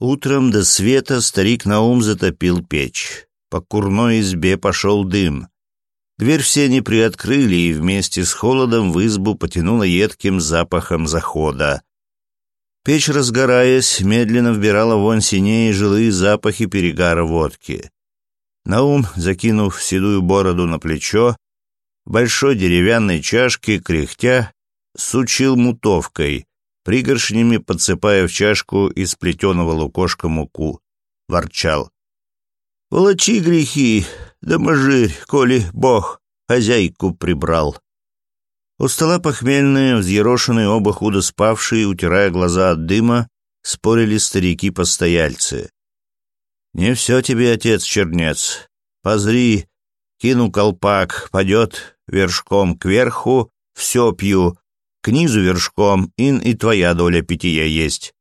Утром до света старик Наум затопил печь. По курной избе пошел дым. Дверь все не приоткрыли, и вместе с холодом в избу потянуло едким запахом захода. Печь, разгораясь, медленно вбирала вон синее и жилые запахи перегара водки. Наум, закинув седую бороду на плечо, большой деревянной чашке, кряхтя, сучил мутовкой, пригоршнями подсыпая в чашку из плетеного лукошка муку. Ворчал. «Волочи грехи, да мажи, коли бог хозяйку прибрал». У стола похмельные, взъерошенные, оба худо спавшие, утирая глаза от дыма, спорили старики-постояльцы. «Не все тебе, отец Чернец. Позри, кину колпак, падет вершком кверху, все пью, к низу вершком, ин и твоя доля питья есть.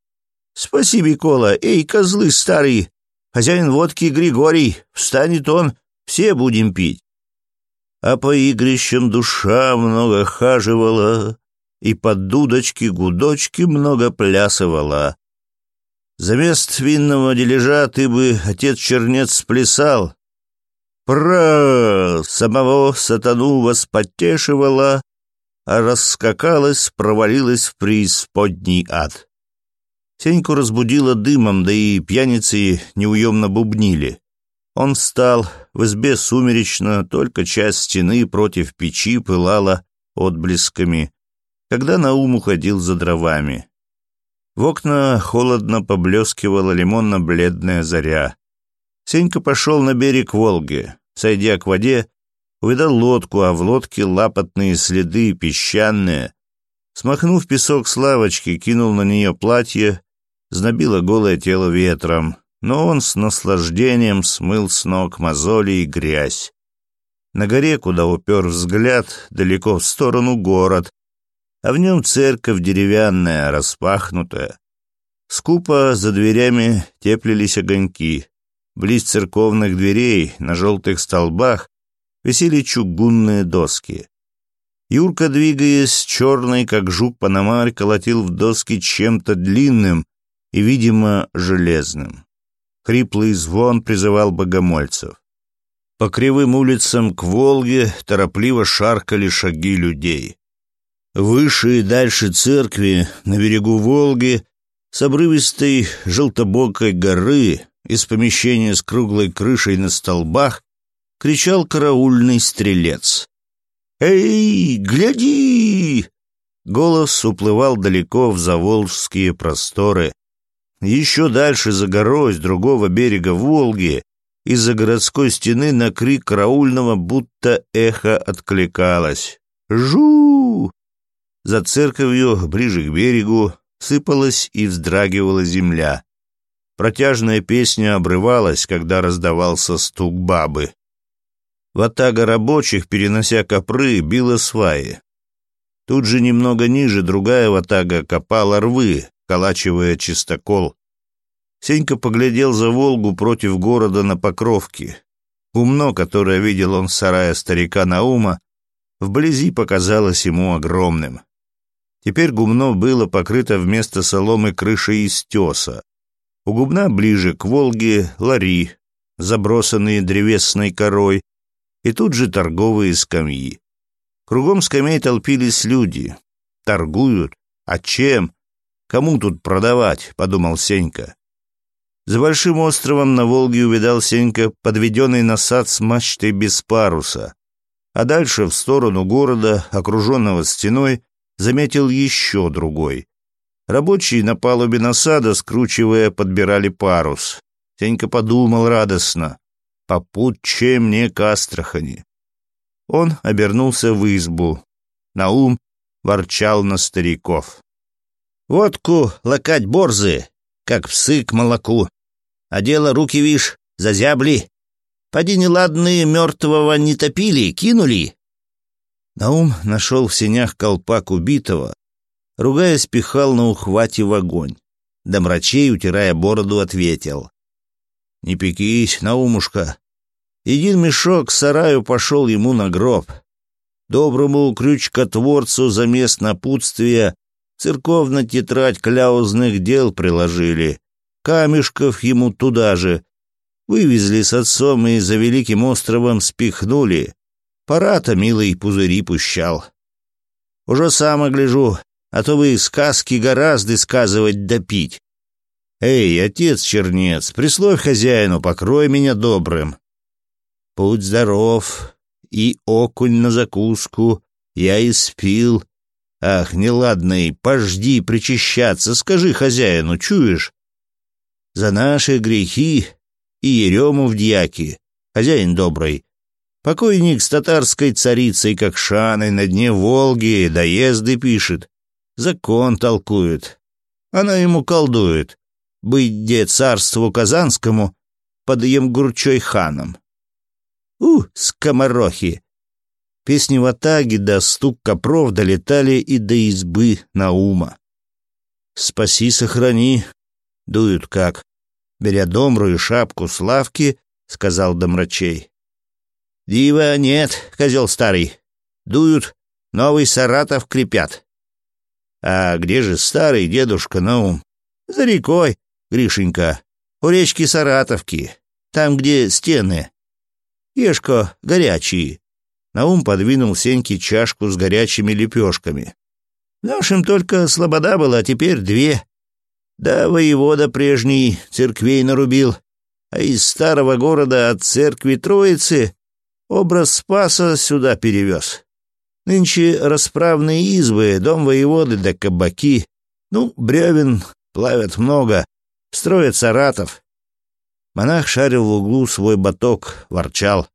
Спасибо, Кола, эй, козлы старые, хозяин водки Григорий, встанет он, все будем пить. А по игрищам душа много хаживала, и под дудочки-гудочки много плясывала. За мест винного дележа ты бы, отец-чернец, сплясал. про Самого сатану воспотешивала, а расскакалась, провалилась в преисподний ад. Сеньку разбудило дымом, да и пьяницы неуемно бубнили. Он встал, в избе сумеречно, только часть стены против печи пылала отблесками, когда на ум уходил за дровами. В окна холодно поблескивала лимонно-бледная заря. Сенька пошел на берег Волги. Сойдя к воде, увидал лодку, а в лодке лапотные следы, песчаные. Смахнув песок с лавочки, кинул на нее платье, знобило голое тело ветром, но он с наслаждением смыл с ног мозоли и грязь. На горе, куда упер взгляд, далеко в сторону город, а в нем церковь деревянная, распахнутая. Скупо за дверями теплились огоньки. Близ церковных дверей, на желтых столбах, висели чугунные доски. Юрка, двигаясь, черный, как жук-панамарь, колотил в доски чем-то длинным и, видимо, железным. Хриплый звон призывал богомольцев. По кривым улицам к Волге торопливо шаркали шаги людей. Выше и дальше церкви, на берегу Волги, с обрывистой желтобокой горы, из помещения с круглой крышей на столбах, — кричал караульный стрелец. «Эй, гляди!» Голос уплывал далеко в заволжские просторы. Еще дальше за горой с другого берега Волги из-за городской стены на крик караульного будто эхо откликалось. «Жу!» За церковью, ближе к берегу, сыпалась и вздрагивала земля. Протяжная песня обрывалась, когда раздавался стук бабы. Ватага рабочих, перенося копры, била сваи. Тут же немного ниже другая ватага копала рвы, колачивая чистокол. Сенька поглядел за Волгу против города на Покровке. Умно, которое видел он с сарая старика Наума, вблизи показалось ему огромным. Теперь гумно было покрыто вместо соломы крышей из теса. У гумна ближе к Волге лари, забросанные древесной корой, и тут же торговые скамьи. Кругом скамей толпились люди. Торгуют? А чем? Кому тут продавать? — подумал Сенька. За большим островом на Волге увидал Сенька подведенный насад с мачтой без паруса. А дальше, в сторону города, окруженного стеной, заметил еще другой. Рабочие на палубе насада, скручивая, подбирали парус. Сенька подумал радостно попутче мне к Астрахани. Он обернулся в избу. Наум ворчал на стариков. «Водку лакать борзы, как псы к молоку. А дело руки, вишь, зазябли. Поди неладные мертвого не топили, кинули». Наум нашел в сенях колпак убитого, ругая, спихал на ухвате в огонь. Домрачей, утирая бороду, ответил. Не пекись, Наумушка. Един мешок к сараю пошел ему на гроб. Доброму крючкотворцу за мест напутствия церковно тетрадь кляузных дел приложили. Камешков ему туда же. Вывезли с отцом и за великим островом спихнули. Пора-то, милый, пузыри пущал. Уже сам огляжу, а то вы сказки гораздо сказывать допить. «Эй, отец Чернец, прислой хозяину, покрой меня добрым». «Будь здоров, и окунь на закуску, я испил. Ах, неладный, пожди причащаться, скажи хозяину, чуешь?» «За наши грехи и ерему в дьяки, хозяин добрый». Покойник с татарской царицей как шаной на дне Волги доезды пишет, закон толкует. Она ему колдует, быть быдзе царству казанскому под Емгурчой ханом. У, скоморохи! Песни ватаги да стук копров долетали и до избы Наума. «Спаси, сохрани!» — дуют как. Беря домру и шапку с лавки, сказал Домрачей. «Дива нет, козел старый. Дуют, новый Саратов крепят». «А где же старый дедушка Наум?» «За рекой, Гришенька, у речки Саратовки, там, где стены. Ешко, горячие». Наум подвинул Сеньке чашку с горячими лепешками. В нашем только слобода была, теперь две. Да воевода прежний церквей нарубил, а из старого города от церкви Троицы образ Спаса сюда перевез. Нынче расправные избы, дом воеводы да кабаки. Ну, бревен плавят много, строит Саратов. Монах шарил в углу свой баток, ворчал.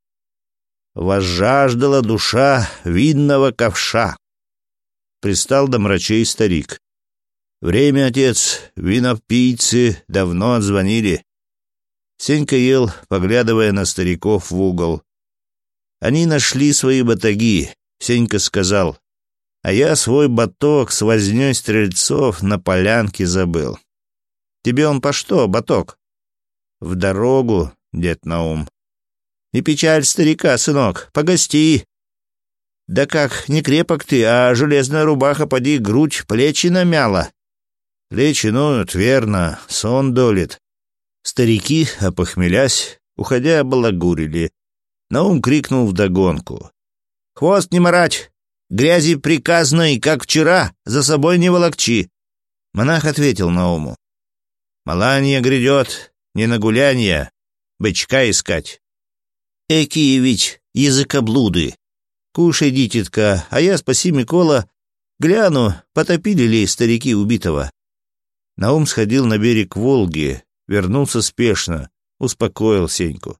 Возжаждала душа видного ковша. Пристал до мрачей старик. Время, отец, винопийцы давно отзвонили. Сенька ел, поглядывая на стариков в угол. Они нашли свои батаги, Сенька сказал, а я свой баток с вознёй стрельцов на полянке забыл. Тебе он по что, баток? В дорогу, дед Наум. И печаль старика, сынок, погости. Да как, не крепок ты, а железная рубаха, поди, грудь, плечи намяла. Плечи ноют, верно, сон долит. Старики, опохмелясь, уходя, балагурили. Наум крикнул вдогонку. «Хвост не марать! Грязи приказной, как вчера, за собой не волокчи!» Монах ответил Науму. Маланья грядет, не на гулянье, бычка искать. Экиевич ведь языкоблуды. Кушай, дитятка, а я спаси Микола. Гляну, потопили ли старики убитого. Наум сходил на берег Волги, вернулся спешно, успокоил Сеньку.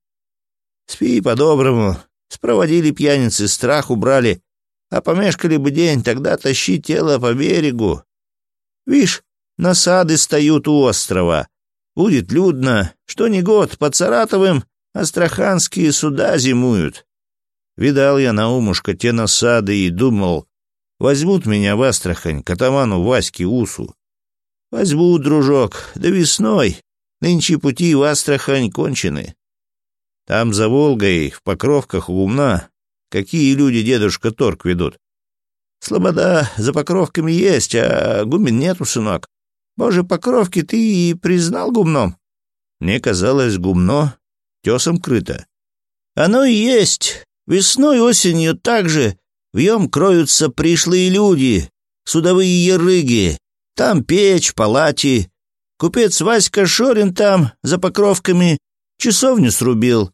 Спи по-доброму, спроводили пьяницы, страх убрали, а помешкали бы день, тогда тащи тело по берегу. Вишь, насады стоят у острова. Будет людно, что не год под Саратовым астраханские суда зимуют. Видал я, на умушка те насады и думал, возьмут меня в Астрахань, катаману Ваське Усу. Возьму дружок, до весной. Нынче пути в Астрахань кончены. Там за Волгой, в Покровках у Гумна, какие люди дедушка торг ведут. Слобода за Покровками есть, а Гумен нету, сынок. Боже покровки, ты и признал гумном?» Мне казалось, гумно тесом крыто. «Оно и есть. Весной, осенью также в ем кроются пришлые люди, судовые ярыги. Там печь, палати. Купец Васька Шорин там, за покровками, часовню срубил.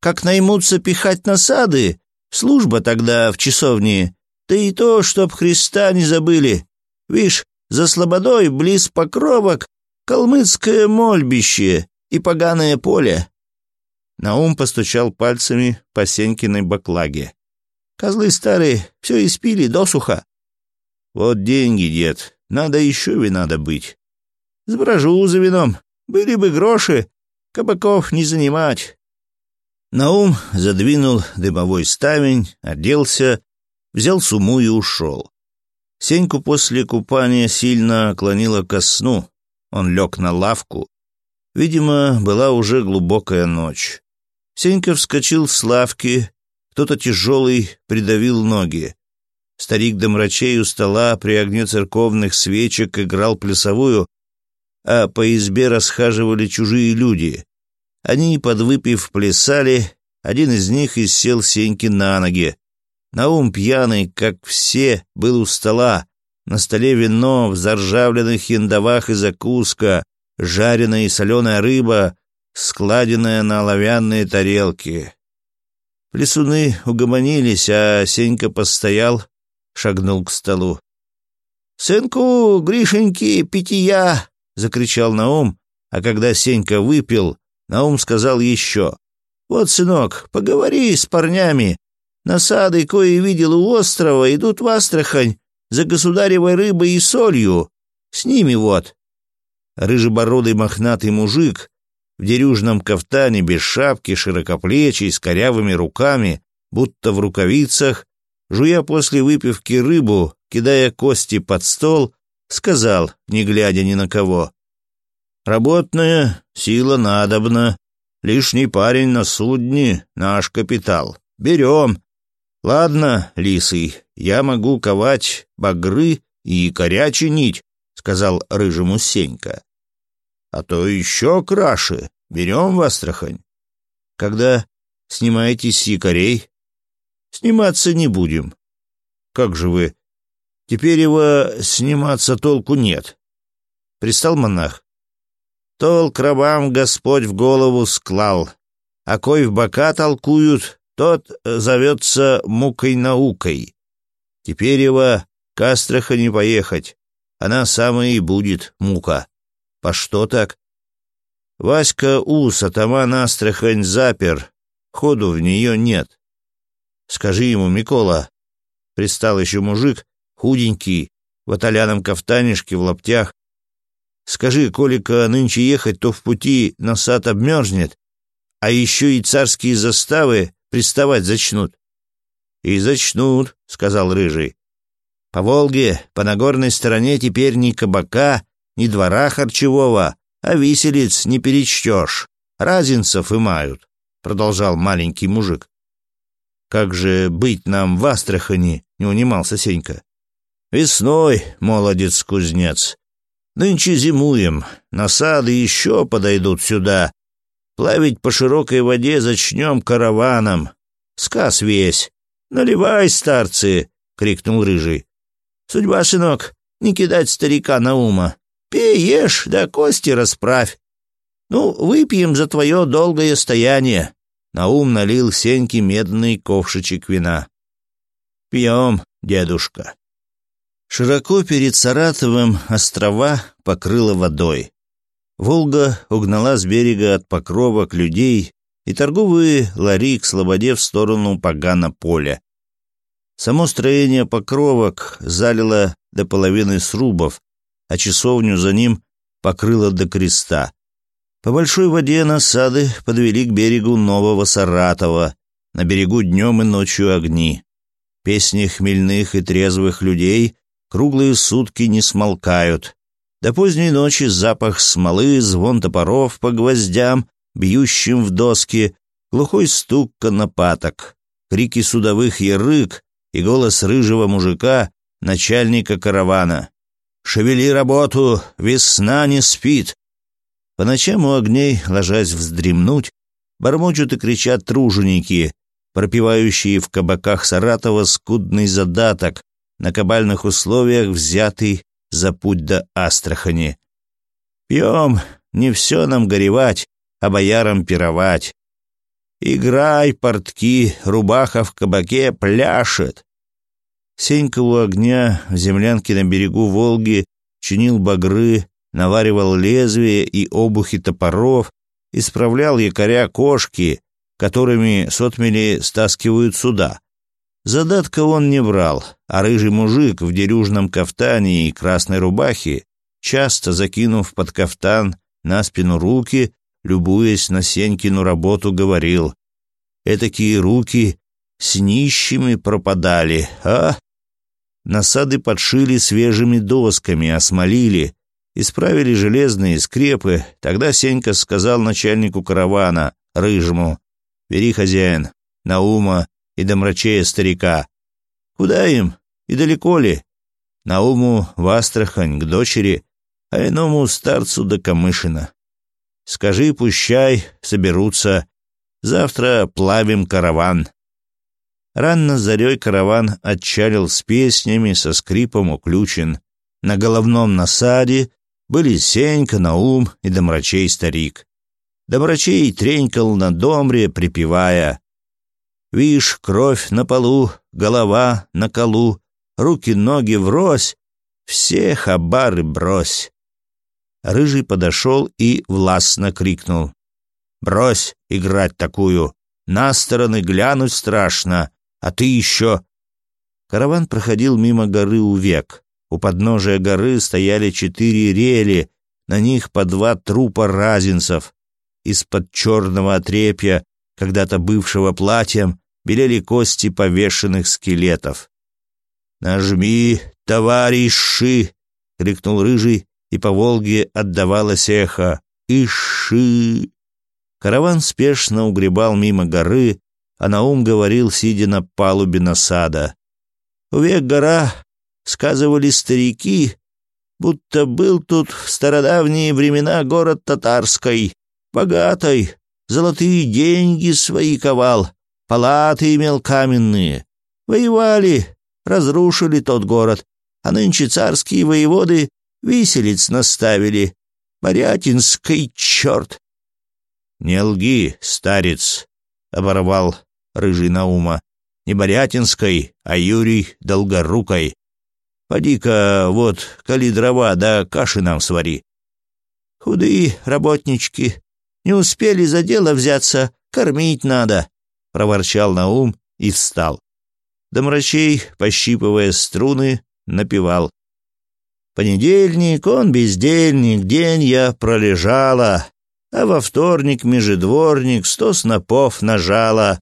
Как наймутся пихать насады, служба тогда в часовне. Да и то, чтоб Христа не забыли. Вишь, за слободой, близ покровок, калмыцкое мольбище и поганое поле. Наум постучал пальцами по Сенькиной баклаге. Козлы старые все испили досуха. Вот деньги, дед, надо еще вина добыть. Сброжу за вином, были бы гроши, кабаков не занимать. Наум задвинул дымовой ставень, оделся, взял суму и ушел. Сеньку после купания сильно клонило ко сну. Он лег на лавку. Видимо, была уже глубокая ночь. Сенька вскочил с лавки. Кто-то тяжелый придавил ноги. Старик до мрачей у стола при огне церковных свечек играл плясовую, а по избе расхаживали чужие люди. Они, подвыпив, плясали. Один из них иссел Сеньки на ноги. Наум пьяный, как все, был у стола. На столе вино, в заржавленных яндовах и закуска, жареная и соленая рыба, складенная на оловянные тарелки. Плесуны угомонились, а Сенька постоял, шагнул к столу. «Сынку, Гришеньки, питья!» — закричал Наум, а когда Сенька выпил, Наум сказал еще. «Вот, сынок, поговори с парнями, Насады, кое видел у острова, идут в Астрахань за государевой рыбой и солью. С ними вот. Рыжебородый мохнатый мужик в дерюжном кафтане, без шапки, широкоплечий, с корявыми руками, будто в рукавицах, жуя после выпивки рыбу, кидая кости под стол, сказал, не глядя ни на кого. «Работная сила надобна. Лишний парень на судне — наш капитал. Берем. «Ладно, лисый, я могу ковать багры и якоря чинить», — сказал рыжему Сенька. «А то еще краше. Берем в Астрахань». «Когда снимаетесь с якорей?» «Сниматься не будем». «Как же вы? Теперь его сниматься толку нет». Пристал монах. «Толк рабам Господь в голову склал, а кой в бока толкуют, тот зовется мукой-наукой. Теперь его к Астрахани поехать. Она самая и будет мука. По что так? Васька Ус, атаман Астрахань, запер. Ходу в нее нет. Скажи ему, Микола. Пристал еще мужик, худенький, в аталяном кафтанишке, в лаптях. Скажи, колика нынче ехать, то в пути на сад обмерзнет, а еще и царские заставы Приставать зачнут. «И зачнут», — сказал Рыжий. «По Волге, по Нагорной стороне теперь ни кабака, ни двора харчевого, а виселиц не перечтешь. Разинцев и мают», — продолжал маленький мужик. «Как же быть нам в Астрахани?» — не унимался Сенька. «Весной, молодец-кузнец. Нынче зимуем. Насады еще подойдут сюда, плавить по широкой воде зачнем караваном. Сказ весь. Наливай, старцы!» — крикнул рыжий. «Судьба, сынок, не кидать старика на ума. Пей, ешь, да кости расправь. Ну, выпьем за твое долгое стояние». Наум налил Сеньке медный ковшичек вина. «Пьем, дедушка». Широко перед Саратовым острова покрыло водой. Волга угнала с берега от покровок людей и торговые лари к слободе в сторону погана поля. Само строение покровок залило до половины срубов, а часовню за ним покрыло до креста. По большой воде насады подвели к берегу Нового Саратова, на берегу днем и ночью огни. Песни хмельных и трезвых людей круглые сутки не смолкают — до поздней ночи запах смолы, звон топоров по гвоздям, бьющим в доски, глухой стук конопаток, крики судовых и и голос рыжего мужика, начальника каравана. «Шевели работу! Весна не спит!» По ночам у огней, ложась вздремнуть, бормочут и кричат труженики, пропивающие в кабаках Саратова скудный задаток, на кабальных условиях взятый за путь до Астрахани. Пьем, не все нам горевать, а боярам пировать. Играй, портки, рубаха в кабаке пляшет. Сенька у огня в землянке на берегу Волги чинил багры, наваривал лезвия и обухи топоров, исправлял якоря кошки, которыми сотмели стаскивают суда. Задатка он не брал, а рыжий мужик в дерюжном кафтане и красной рубахе, часто закинув под кафтан на спину руки, любуясь на Сенькину работу, говорил «Этакие руки с нищими пропадали, а?» Насады подшили свежими досками, осмолили, исправили железные скрепы. Тогда Сенька сказал начальнику каравана, рыжему, «Бери, хозяин, Наума, и домрачея старика. Куда им? И далеко ли? Науму в Астрахань, к дочери, а иному старцу до Камышина. Скажи, пущай, соберутся. Завтра плавим караван. Ранно зарей караван отчалил с песнями, со скрипом уключен. На головном насаде были Сенька, Наум и Домрачей старик. Домрачей тренькал на домре, припевая Вишь, кровь на полу, голова на колу, руки-ноги врозь, все хабары брось. Рыжий подошел и властно крикнул. «Брось играть такую! На стороны глянуть страшно, а ты еще...» Караван проходил мимо горы Увек. У подножия горы стояли четыре рели, на них по два трупа разинцев. Из-под черного отрепья когда-то бывшего платьем, белели кости повешенных скелетов. «Нажми, товарищи!» — крикнул Рыжий, и по Волге отдавалось эхо. «Иши!» Караван спешно угребал мимо горы, а Наум говорил, сидя на палубе насада. «Век гора!» — сказывали старики, будто был тут в стародавние времена город татарской, богатой, золотые деньги свои ковал, палаты имел каменные. Воевали, разрушили тот город, а нынче царские воеводы виселиц наставили. Борятинский черт! — Не лги, старец, — оборвал рыжий Наума. — Не Борятинской, а Юрий Долгорукой. Поди-ка вот, коли дрова, да каши нам свари. Худые работнички, не успели за дело взяться, кормить надо», — проворчал Наум и встал. Домрачей, пощипывая струны, напевал. «Понедельник, он бездельник, день я пролежала, а во вторник межедворник сто снопов нажала.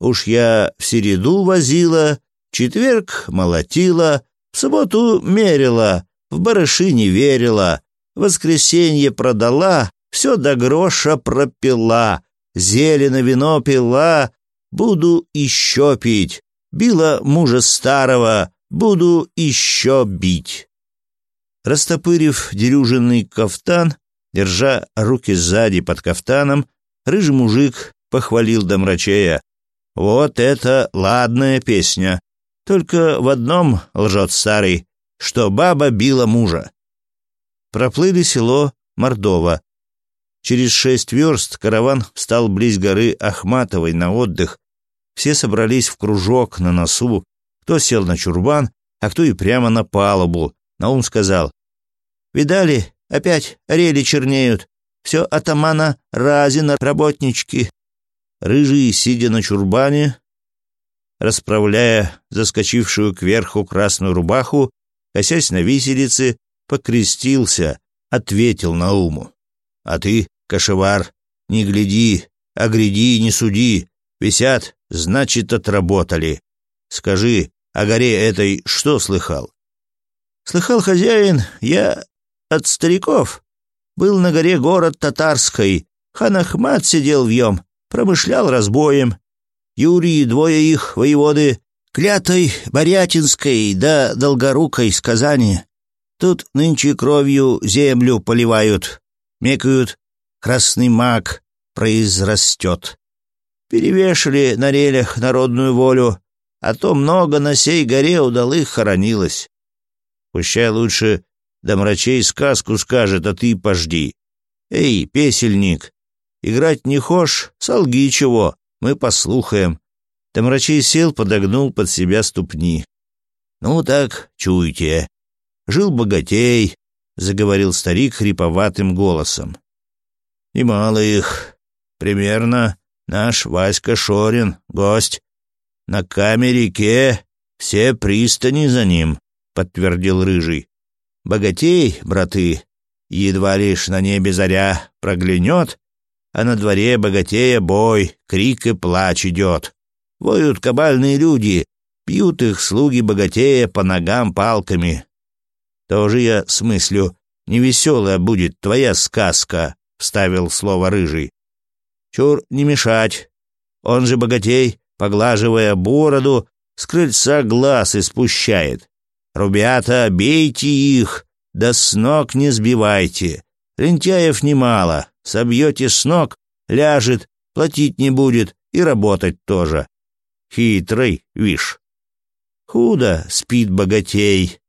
Уж я в середу возила, четверг молотила, в субботу мерила, в барыши не верила, воскресенье продала, все до гроша пропила, зелено вино пила, буду еще пить, била мужа старого, буду еще бить. Растопырив дерюжинный кафтан, держа руки сзади под кафтаном, рыжий мужик похвалил Домрачея. «Вот это ладная песня. Только в одном лжет старый, что баба била мужа». Проплыли село Мордово, Через шесть верст караван встал близ горы Ахматовой на отдых. Все собрались в кружок на носу, кто сел на чурбан, а кто и прямо на палубу. Наум сказал, «Видали, опять орели чернеют. Все атамана Разина работнички». Рыжий, сидя на чурбане, расправляя заскочившую кверху красную рубаху, косясь на виселице, покрестился, ответил Науму. А ты, кошевар, не гляди, а гряди, не суди. Висят, значит, отработали. Скажи, о горе этой что слыхал? Слыхал хозяин, я от стариков. Был на горе город Татарской. Хан Ахмат сидел в ем, промышлял разбоем. Юрий двое их, воеводы, клятой Борятинской да Долгорукой с Казани. Тут нынче кровью землю поливают. Мекают, красный маг произрастет. Перевешали на релях народную волю, а то много на сей горе удалых хоронилось. Пущай лучше да мрачей сказку скажет, а ты пожди. Эй, песельник, играть не хошь, солги чего, мы послухаем. Домрачей сел, подогнул под себя ступни. Ну так, чуйте. Жил богатей, — заговорил старик хриповатым голосом. «И мало их. Примерно наш Васька Шорин, гость. На Каме-реке все пристани за ним», — подтвердил Рыжий. «Богатей, браты, едва лишь на небе заря проглянет, а на дворе богатея бой, крик и плач идет. Воют кабальные люди, пьют их слуги богатея по ногам палками, то же я смыслю. Невеселая будет твоя сказка», — вставил слово рыжий. «Чур не мешать». Он же богатей, поглаживая бороду, с крыльца глаз испущает. «Рубята, бейте их, да с ног не сбивайте. Лентяев немало, собьете с ног, ляжет, платить не будет и работать тоже. Хитрый, вишь». Худо спит богатей,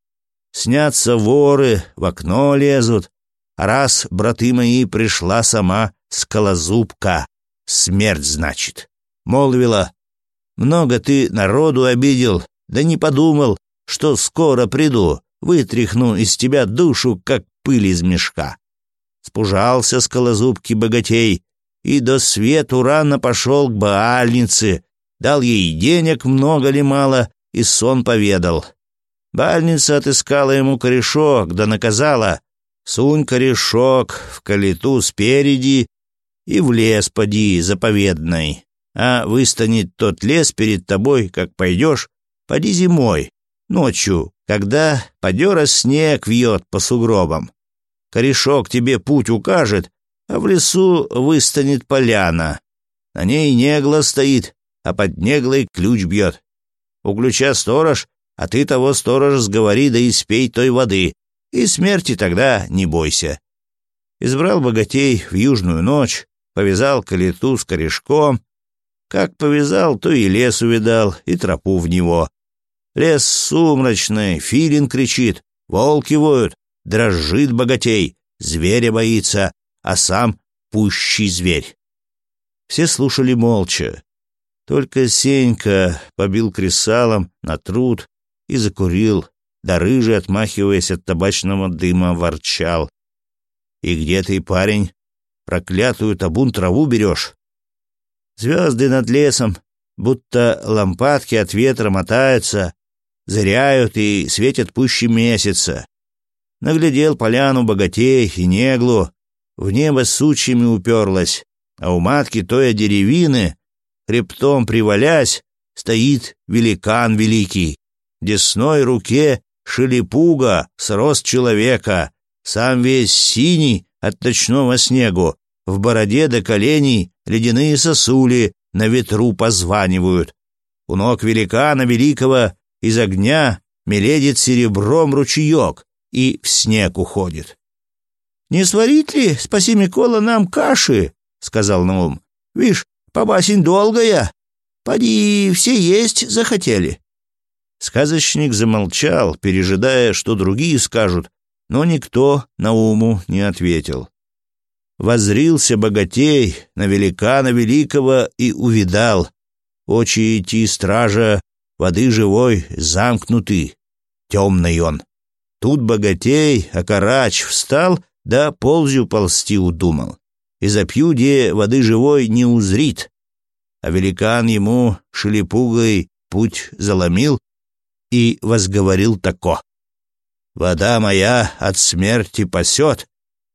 снятся воры, в окно лезут. Раз, браты мои, пришла сама скалозубка, смерть, значит, молвила. Много ты народу обидел, да не подумал, что скоро приду, вытряхну из тебя душу, как пыль из мешка. Спужался скалозубки богатей и до свету рано пошел к баальнице, дал ей денег много ли мало и сон поведал. Бальница отыскала ему корешок, да наказала «Сунь корешок в калиту спереди и в лес поди заповедной. а выстанет тот лес перед тобой, как пойдешь, поди зимой, ночью, когда подера снег вьет по сугробам. Корешок тебе путь укажет, а в лесу выстанет поляна. На ней негла стоит, а под неглой ключ бьет. У ключа сторож а ты того, сторож, сговори да испей той воды, и смерти тогда не бойся». Избрал богатей в южную ночь, повязал калиту с корешком. Как повязал, то и лес увидал, и тропу в него. Лес сумрачный, филин кричит, волки воют, дрожит богатей, зверя боится, а сам пущий зверь. Все слушали молча. Только Сенька побил кресалом на труд, и закурил, да рыжий, отмахиваясь от табачного дыма, ворчал. «И где ты, парень? Проклятую табун траву берешь?» «Звезды над лесом, будто лампадки от ветра мотаются, зыряют и светят пуще месяца. Наглядел поляну богатей и неглу, в небо сучьями уперлась, а у матки той деревины, хребтом привалясь, стоит великан великий десной руке шелепуга с рост человека, сам весь синий от ночного снегу, в бороде до коленей ледяные сосули на ветру позванивают. У ног великана великого из огня меледит серебром ручеек и в снег уходит. «Не сварить ли, спаси Микола, нам каши?» — сказал Наум. «Вишь, побасень долгая. Поди, все есть захотели». Сказочник замолчал, пережидая, что другие скажут, но никто на уму не ответил. Возрился богатей на великана великого и увидал. Очи идти стража, воды живой замкнуты. Темный он. Тут богатей, а окарач, встал, да ползю ползти удумал. И запью, где воды живой не узрит. А великан ему шелепугой путь заломил, и возговорил тако. «Вода моя от смерти пасет,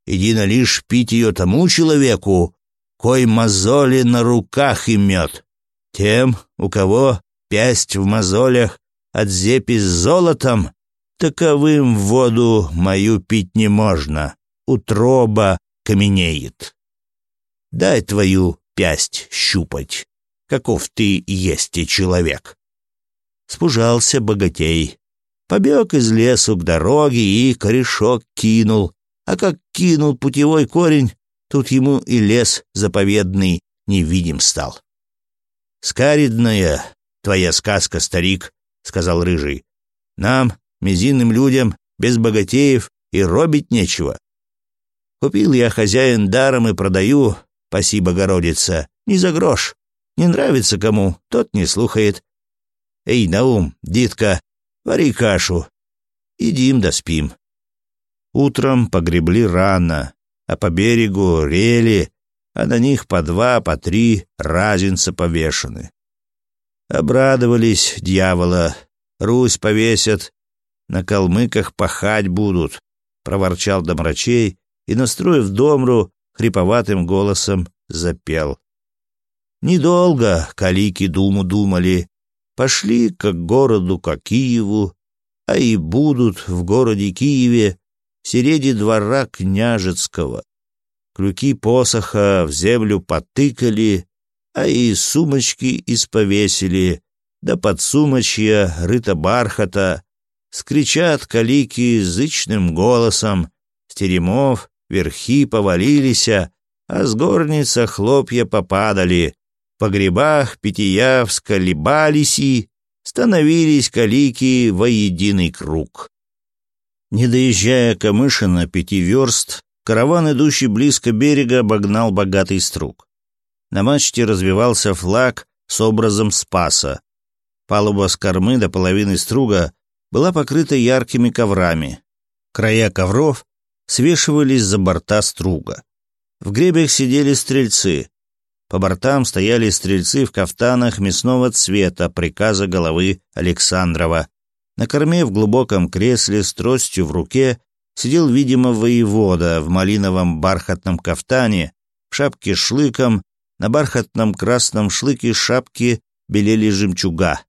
едино лишь пить ее тому человеку, кой мозоли на руках имет, тем, у кого пясть в мозолях от зепи с золотом, таковым воду мою пить не можно, утроба каменеет. Дай твою пясть щупать, каков ты есть и человек спужался богатей. Побег из лесу к дороге и корешок кинул. А как кинул путевой корень, тут ему и лес заповедный невидим стал. «Скаридная твоя сказка, старик», — сказал Рыжий. «Нам, мизинным людям, без богатеев и робить нечего. Купил я хозяин даром и продаю, спасибо городица, не за грош. Не нравится кому, тот не слухает, Эй, Наум, дитка, вари кашу. Едим да спим. Утром погребли рано, а по берегу рели, а на них по два, по три разинца повешены. Обрадовались дьявола. Русь повесят, на калмыках пахать будут, проворчал Домрачей и, настроив домру, хриповатым голосом запел. Недолго калики думу думали, пошли к городу, к Киеву, а и будут в городе Киеве середи двора княжеского. Крюки посоха в землю потыкали, а и сумочки исповесили, да под сумочья рыто бархата, скричат калики язычным голосом, с теремов верхи повалилися, а с горница хлопья попадали, погребах, питиях всколебались и становились калики во единый круг. Не доезжая Камышина пяти верст, караван, идущий близко берега, обогнал богатый струк. На мачте развивался флаг с образом Спаса. Палуба с кормы до половины струга была покрыта яркими коврами. Края ковров свешивались за борта струга. В гребях сидели стрельцы, по бортам стояли стрельцы в кафтанах мясного цвета приказа головы Александрова. На корме в глубоком кресле с тростью в руке сидел, видимо, воевода в малиновом бархатном кафтане, в шапке шлыком, на бархатном красном шлыке шапки белели жемчуга.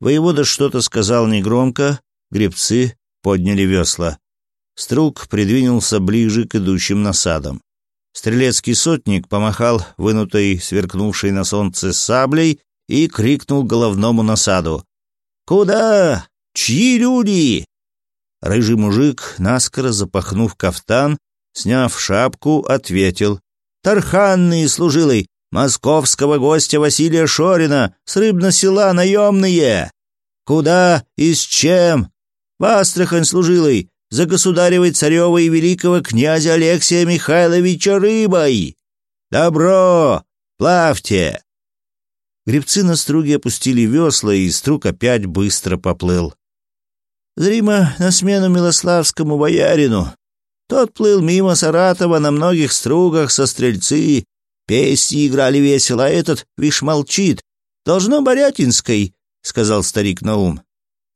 Воевода что-то сказал негромко, гребцы подняли весла. Струк придвинулся ближе к идущим насадам. Стрелецкий сотник помахал вынутой, сверкнувшей на солнце саблей и крикнул головному насаду. «Куда? Чьи люди?» Рыжий мужик, наскоро запахнув кафтан, сняв шапку, ответил. «Тарханный служилый, московского гостя Василия Шорина, с рыбно села наемные!» «Куда и с чем?» «В Астрахань служилый, за государевой и великого князя Алексея Михайловича рыбой! Добро! Плавьте!» Гребцы на струге опустили весла, и струк опять быстро поплыл. Зримо на смену Милославскому боярину. Тот плыл мимо Саратова на многих стругах со стрельцы. Песни играли весело, а этот, вишь, молчит. «Должно Борятинской», — сказал старик Наум.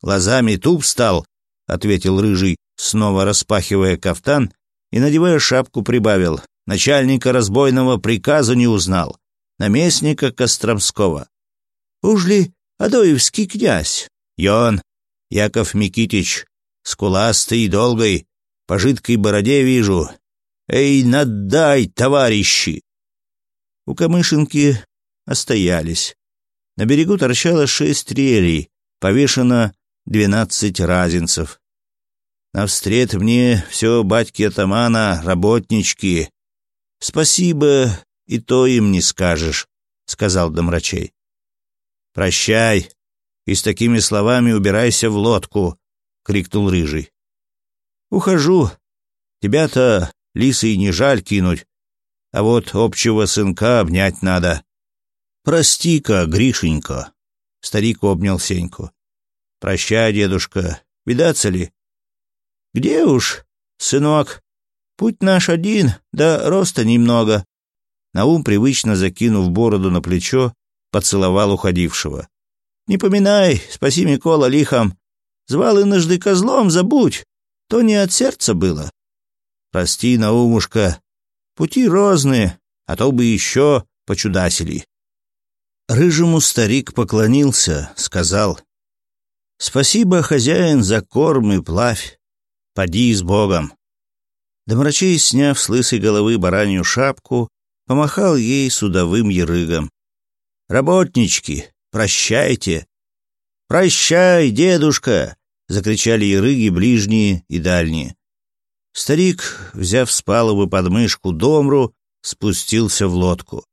«Глазами туп стал», — ответил рыжий снова распахивая кафтан и надевая шапку, прибавил. Начальника разбойного приказа не узнал. Наместника Костромского. Ужли Адоевский князь?» «Ён, Яков Микитич, скуластый и долгой, по жидкой бороде вижу. Эй, надай, товарищи!» У Камышинки остоялись. На берегу торчало шесть релей, повешено двенадцать разинцев навстрет мне все батьки-атамана, работнички. Спасибо, и то им не скажешь», — сказал Домрачей. «Прощай, и с такими словами убирайся в лодку», — крикнул Рыжий. «Ухожу. Тебя-то, лисы, не жаль кинуть, а вот общего сынка обнять надо». «Прости-ка, Гришенька», — старик обнял Сеньку. «Прощай, дедушка. Видаться ли?» «Где уж, сынок? Путь наш один, да роста немного». Наум, привычно закинув бороду на плечо, поцеловал уходившего. «Не поминай, спаси Микола лихом. Звал и иныжды козлом, забудь, то не от сердца было». «Прости, Наумушка, пути розные, а то бы еще почудасили». Рыжему старик поклонился, сказал. «Спасибо, хозяин, за корм и плавь. Поди с Богом!» Домрачей, сняв с лысой головы баранью шапку, помахал ей судовым ярыгом. «Работнички, прощайте!» «Прощай, дедушка!» — закричали ярыги ближние и дальние. Старик, взяв с палубы подмышку домру, спустился в лодку.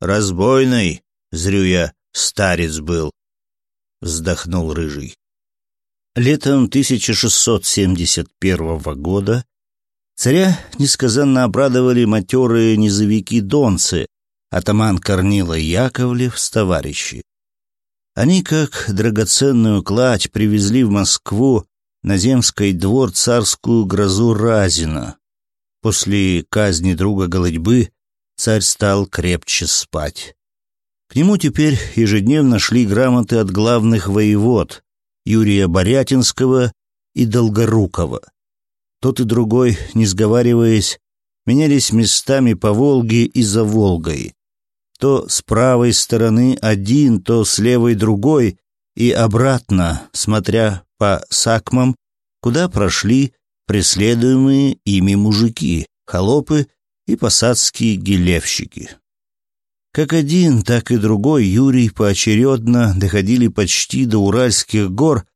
«Разбойный, зрю я, старец был!» — вздохнул рыжий. Летом 1671 года царя несказанно обрадовали матерые низовики-донцы, атаман Корнила Яковлев с товарищи. Они, как драгоценную кладь, привезли в Москву на земский двор царскую грозу Разина. После казни друга Голодьбы царь стал крепче спать. К нему теперь ежедневно шли грамоты от главных воевод, Юрия Борятинского и Долгорукова. Тот и другой, не сговариваясь, менялись местами по Волге и за Волгой. То с правой стороны один, то с левой другой, и обратно, смотря по сакмам, куда прошли преследуемые ими мужики, холопы и посадские гелевщики. Как один, так и другой Юрий поочередно доходили почти до Уральских гор,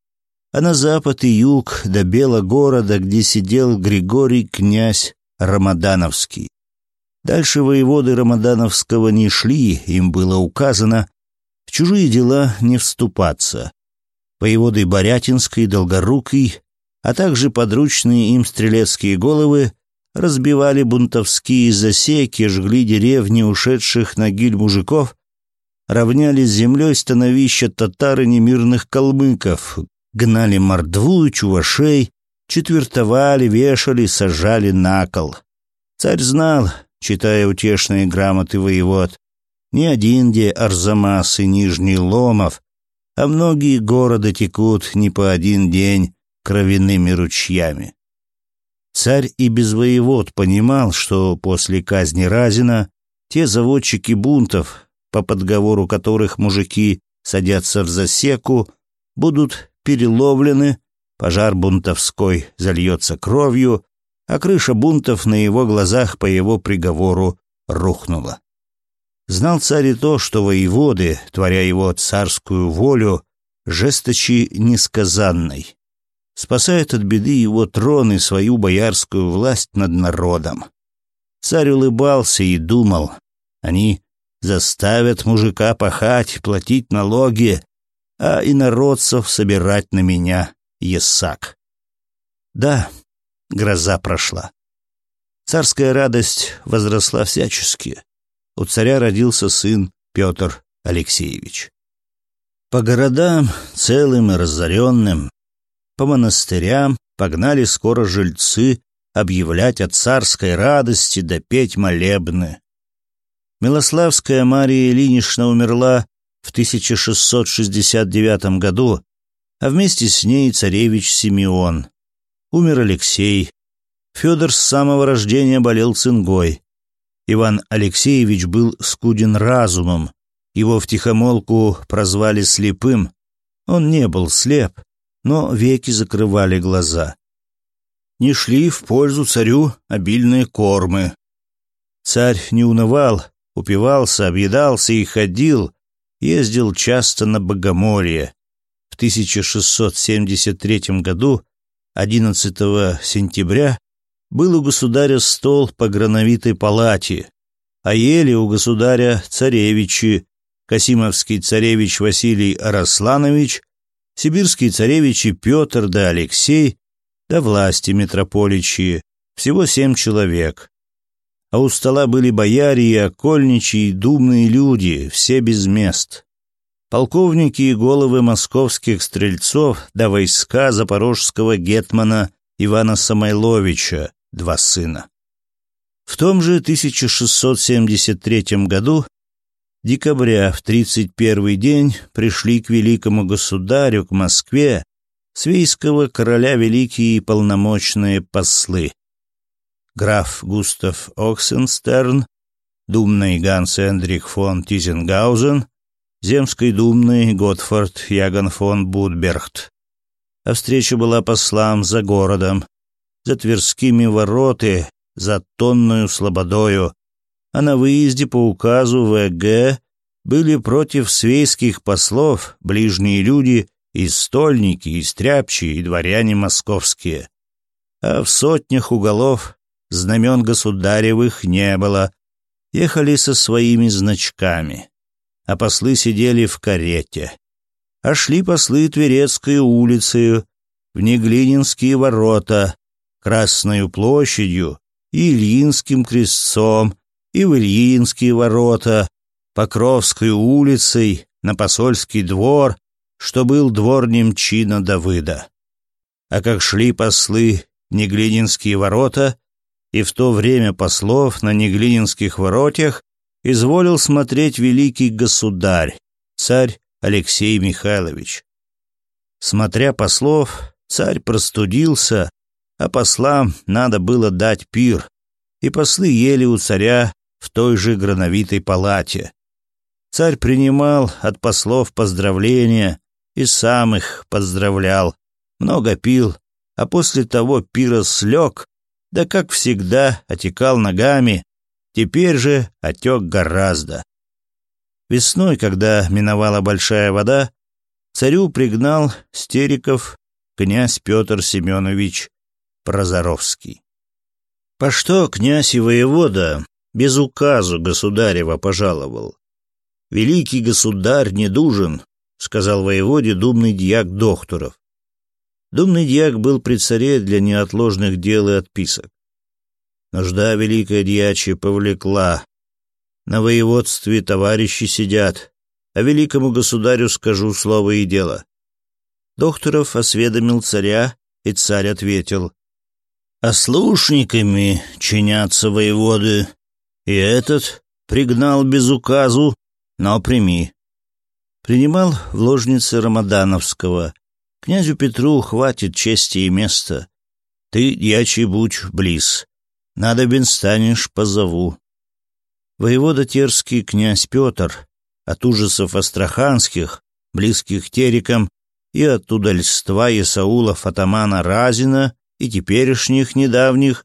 а на запад и юг до Белогорода, где сидел Григорий князь Рамадановский. Дальше воеводы Рамадановского не шли, им было указано в чужие дела не вступаться. Воеводы Борятинской, Долгорукий, а также подручные им стрелецкие головы разбивали бунтовские засеки, жгли деревни ушедших на гиль мужиков, равняли с землей становища татар и немирных калмыков, гнали мордву и чувашей, четвертовали, вешали, сажали на кол. Царь знал, читая утешные грамоты воевод, не один где Арзамас и Нижний Ломов, а многие города текут не по один день кровяными ручьями. Царь и без воевод понимал, что после казни Разина те заводчики бунтов, по подговору которых мужики садятся в засеку, будут переловлены, пожар бунтовской зальется кровью, а крыша бунтов на его глазах по его приговору рухнула. Знал царь и то, что воеводы, творя его царскую волю, жесточи несказанной, Спасает от беды его трон и свою боярскую власть над народом. Царь улыбался и думал, они заставят мужика пахать, платить налоги, а инородцев собирать на меня есак. Да, гроза прошла. Царская радость возросла всячески. У царя родился сын Петр Алексеевич. По городам, целым и разоренным, по монастырям погнали скоро жильцы объявлять о царской радости да петь молебны. Милославская Мария Ильинична умерла в 1669 году, а вместе с ней царевич Симеон. Умер Алексей. Федор с самого рождения болел цингой. Иван Алексеевич был скуден разумом. Его втихомолку прозвали слепым. Он не был слеп, но веки закрывали глаза. Не шли в пользу царю обильные кормы. Царь не унывал, упивался, объедался и ходил, ездил часто на Богоморье. В 1673 году, 11 сентября, был у государя стол по грановитой палате, а ели у государя царевичи, Касимовский царевич Василий Арасланович сибирские царевичи Петр да Алексей, да власти митрополичьи, всего семь человек. А у стола были бояре и окольничьи, и думные люди, все без мест. Полковники и головы московских стрельцов да войска запорожского гетмана Ивана Самойловича, два сына. В том же 1673 году декабря в 31 день пришли к великому государю к Москве свейского короля великие полномочные послы. Граф Густав Оксенстерн, думный Ганс Эндрих фон Тизенгаузен, земский думный Готфорд Яган фон Будберхт. А встреча была послам за городом, за Тверскими вороты, за Тонную Слободою, а на выезде по указу ВГ были против свейских послов ближние люди и стольники, и стряпчие, и дворяне московские. А в сотнях уголов знамен государевых не было, ехали со своими значками, а послы сидели в карете. А шли послы Тверецкой улицею, в Неглининские ворота, Красную площадью и Ильинским крестцом, и в Ильинские ворота, Покровской улицей, на посольский двор, что был дворнем чина Давыда. А как шли послы Неглининские ворота, и в то время послов на Неглининских воротях изволил смотреть великий государь, царь Алексей Михайлович. Смотря послов, царь простудился, а послам надо было дать пир, и послы ели у царя в той же грановитой палате. Царь принимал от послов поздравления и сам их поздравлял, много пил, а после того пира слег, да, как всегда, отекал ногами, теперь же отек гораздо. Весной, когда миновала большая вода, царю пригнал стериков князь Петр Семенович Прозоровский. По что князь и воевода без указу государева пожаловал. «Великий государь не дужен», — сказал воеводе думный дьяк Докторов. Думный дьяк был при царе для неотложных дел и отписок. Нужда великая дьячья повлекла. На воеводстве товарищи сидят, а великому государю скажу слово и дело. Докторов осведомил царя, и царь ответил. «А «Ослушниками чинятся воеводы, и этот пригнал без указу, но прими. Принимал в ложнице Рамадановского. Князю Петру хватит чести и места. Ты, дьячий, будь близ. Надобен станешь, позову. Воевода Терский князь Петр от ужасов астраханских, близких терикам, и от удальства Исаулов атамана Разина и теперешних недавних,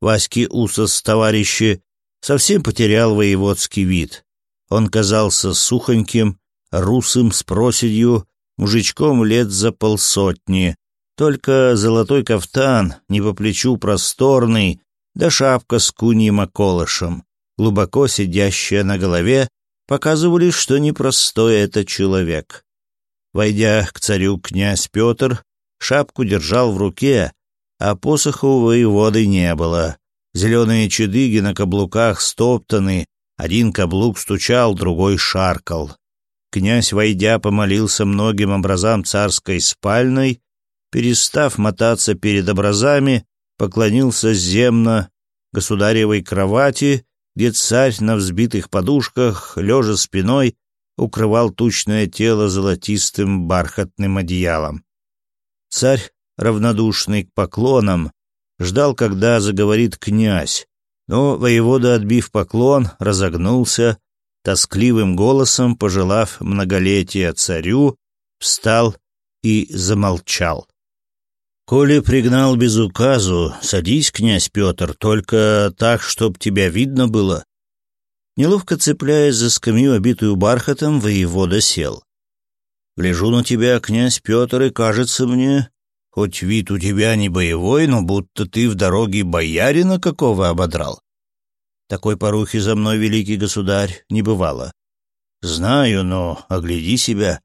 Васьки Усос товарищи, совсем потерял воеводский вид. Он казался сухоньким, русым с проседью, мужичком лет за полсотни. Только золотой кафтан, не по плечу просторный, да шапка с куньим околышем, глубоко сидящая на голове, показывали, что непростой это человек. Войдя к царю князь Петр, шапку держал в руке, а посоха у воеводы не было. Зеленые чедыги на каблуках стоптаны, один каблук стучал, другой шаркал. Князь, войдя, помолился многим образам царской спальной, перестав мотаться перед образами, поклонился земно государевой кровати, где царь на взбитых подушках, лежа спиной, укрывал тучное тело золотистым бархатным одеялом. Царь, равнодушный к поклонам, ждал, когда заговорит князь, но воевода, отбив поклон, разогнулся, тоскливым голосом, пожелав многолетия царю, встал и замолчал. «Коли пригнал без указу, садись, князь Петр, только так, чтоб тебя видно было». Неловко цепляясь за скамью, обитую бархатом, воевода сел. «Гляжу на тебя, князь Петр, и кажется мне, Хоть вид у тебя не боевой, но будто ты в дороге боярина какого ободрал. Такой порухи за мной, великий государь, не бывало. Знаю, но огляди себя.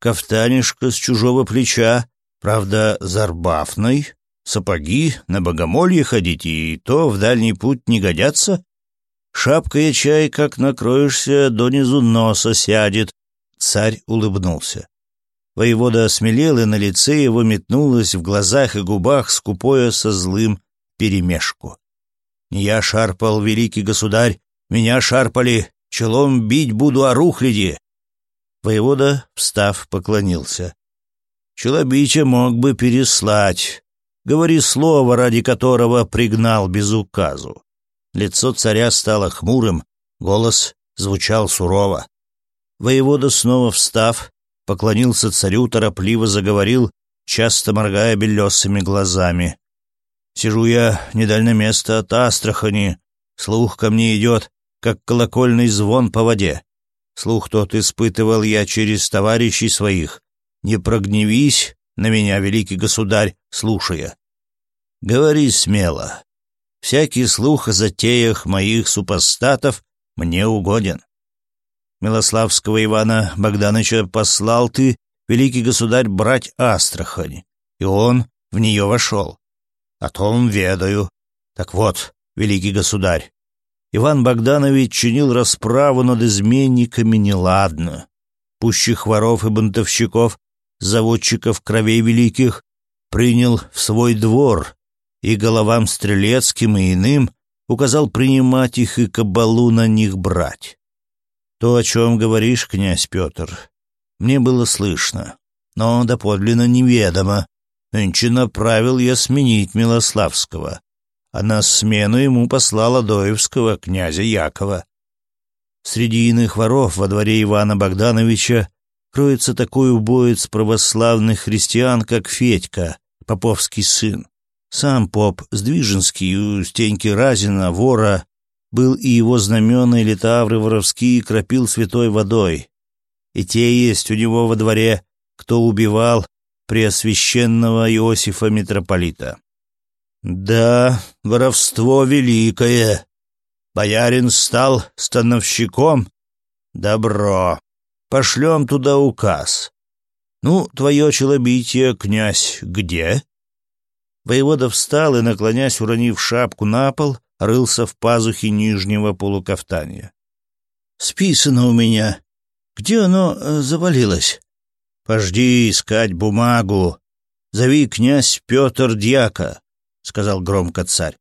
Кафтанишка с чужого плеча, правда, зарбафной, сапоги на богомолье ходить и то в дальний путь не годятся. Шапка я чай, как накроешься, донизу носа сядет. Царь улыбнулся. Воевода осмелел, и на лице его метнулось в глазах и губах скупое со злым перемешку. «Я шарпал, великий государь, меня шарпали, челом бить буду о рухляди!» Воевода, встав, поклонился. «Челобича мог бы переслать. Говори слово, ради которого пригнал без указу». Лицо царя стало хмурым, голос звучал сурово. Воевода, снова встав, поклонился царю, торопливо заговорил, часто моргая белесыми глазами. «Сижу я недально место от Астрахани. Слух ко мне идет, как колокольный звон по воде. Слух тот испытывал я через товарищей своих. Не прогневись на меня, великий государь, слушая. Говори смело. Всякий слух о затеях моих супостатов мне угоден. Милославского Ивана Богдановича послал ты, великий государь, брать Астрахань, и он в нее вошел. О том ведаю. Так вот, великий государь, Иван Богданович чинил расправу над изменниками неладно. Пущих воров и бунтовщиков, заводчиков кровей великих, принял в свой двор и головам стрелецким и иным указал принимать их и кабалу на них брать. То, о чем говоришь, князь Петр, мне было слышно, но доподлинно неведомо. Нынче направил я сменить Милославского, а на смену ему послал Адоевского князя Якова. Среди иных воров во дворе Ивана Богдановича кроется такой убоец православных христиан, как Федька, поповский сын. Сам поп Сдвиженский у Стеньки Разина, вора, был и его знаменный литавры воровские кропил святой водой. И те есть у него во дворе, кто убивал преосвященного Иосифа митрополита. Да, воровство великое. Боярин стал становщиком. Добро. Пошлем туда указ. Ну, твое челобитие, князь, где? Воевода встал и, наклонясь, уронив шапку на пол, рылся в пазухе нижнего полукафтания. «Списано у меня. Где оно э, завалилось?» «Пожди искать бумагу. Зови князь Петр Дьяка», — сказал громко царь.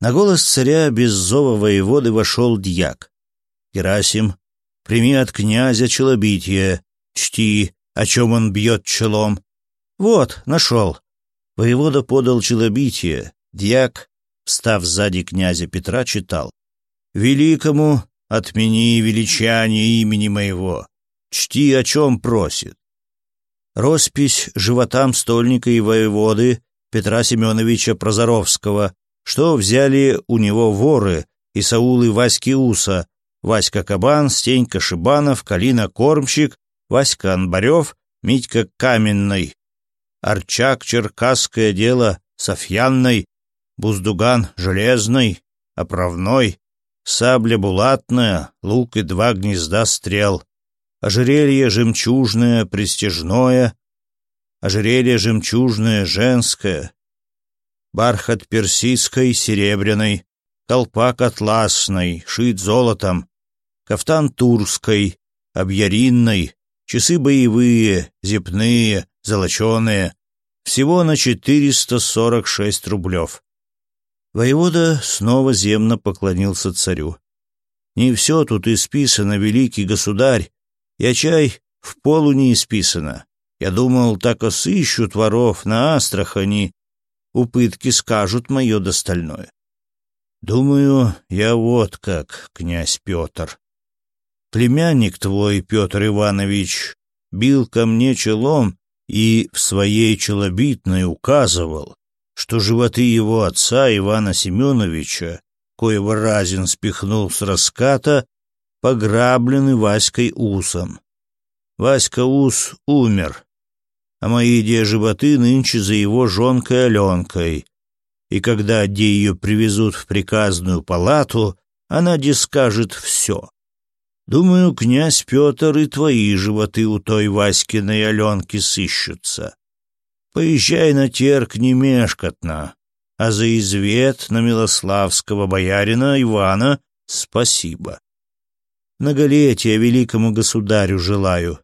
На голос царя без зова воеводы вошел дьяк. «Герасим, прими от князя челобитие, чти, о чем он бьет челом». «Вот, нашел». Воевода подал челобитие, дьяк став сзади князя Петра, читал «Великому отмени величание имени моего, чти, о чем просит». Роспись животам стольника и воеводы Петра Семеновича Прозоровского, что взяли у него воры и Саулы Васьки Уса, Васька Кабан, Стенька Шибанов, Калина Кормщик, Васька Анбарев, Митька Каменный, Арчак Черкасское дело Софьянной, буздуган железный, оправной, сабля булатная, лук и два гнезда стрел, ожерелье жемчужное, престижное, ожерелье жемчужное, женское, бархат персидской, серебряный, колпак атласный, шит золотом, кафтан турской, объяринной, часы боевые, зипные, золоченые, всего на 446 рублев. Воевода снова земно поклонился царю. «Не все тут исписано, великий государь. Я чай в полу не исписано. Я думал, так осыщут воров на Астрахани. Упытки скажут мое достальное». «Думаю, я вот как, князь Петр. Племянник твой, Петр Иванович, бил ко мне челом и в своей челобитной указывал, что животы его отца Ивана Семеновича, коего Разин спихнул с раската, пограблены Васькой Усом. Васька Ус умер, а мои де животы нынче за его жонкой Аленкой, и когда де ее привезут в приказную палату, она де скажет все. Думаю, князь Петр и твои животы у той Васькиной Аленки сыщутся. Поезжай на терк немешкотно, а за извет на милославского боярина Ивана спасибо. Многолетия великому государю желаю».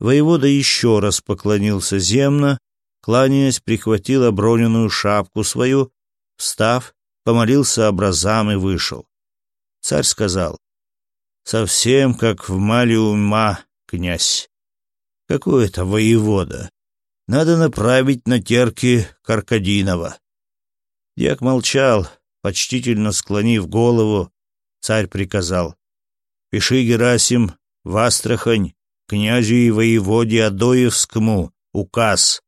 Воевода еще раз поклонился земно, кланяясь, прихватил оброненную шапку свою, встав, помолился образам и вышел. Царь сказал, «Совсем как в мале ума, князь. Какой это воевода? надо направить на терки Каркадинова. Дьяк молчал, почтительно склонив голову. Царь приказал. «Пиши, Герасим, в Астрахань, князю и воеводе Адоевскому, указ,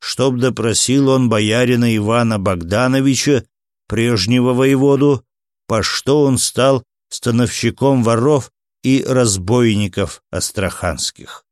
чтоб допросил он боярина Ивана Богдановича, прежнего воеводу, по что он стал становщиком воров и разбойников астраханских.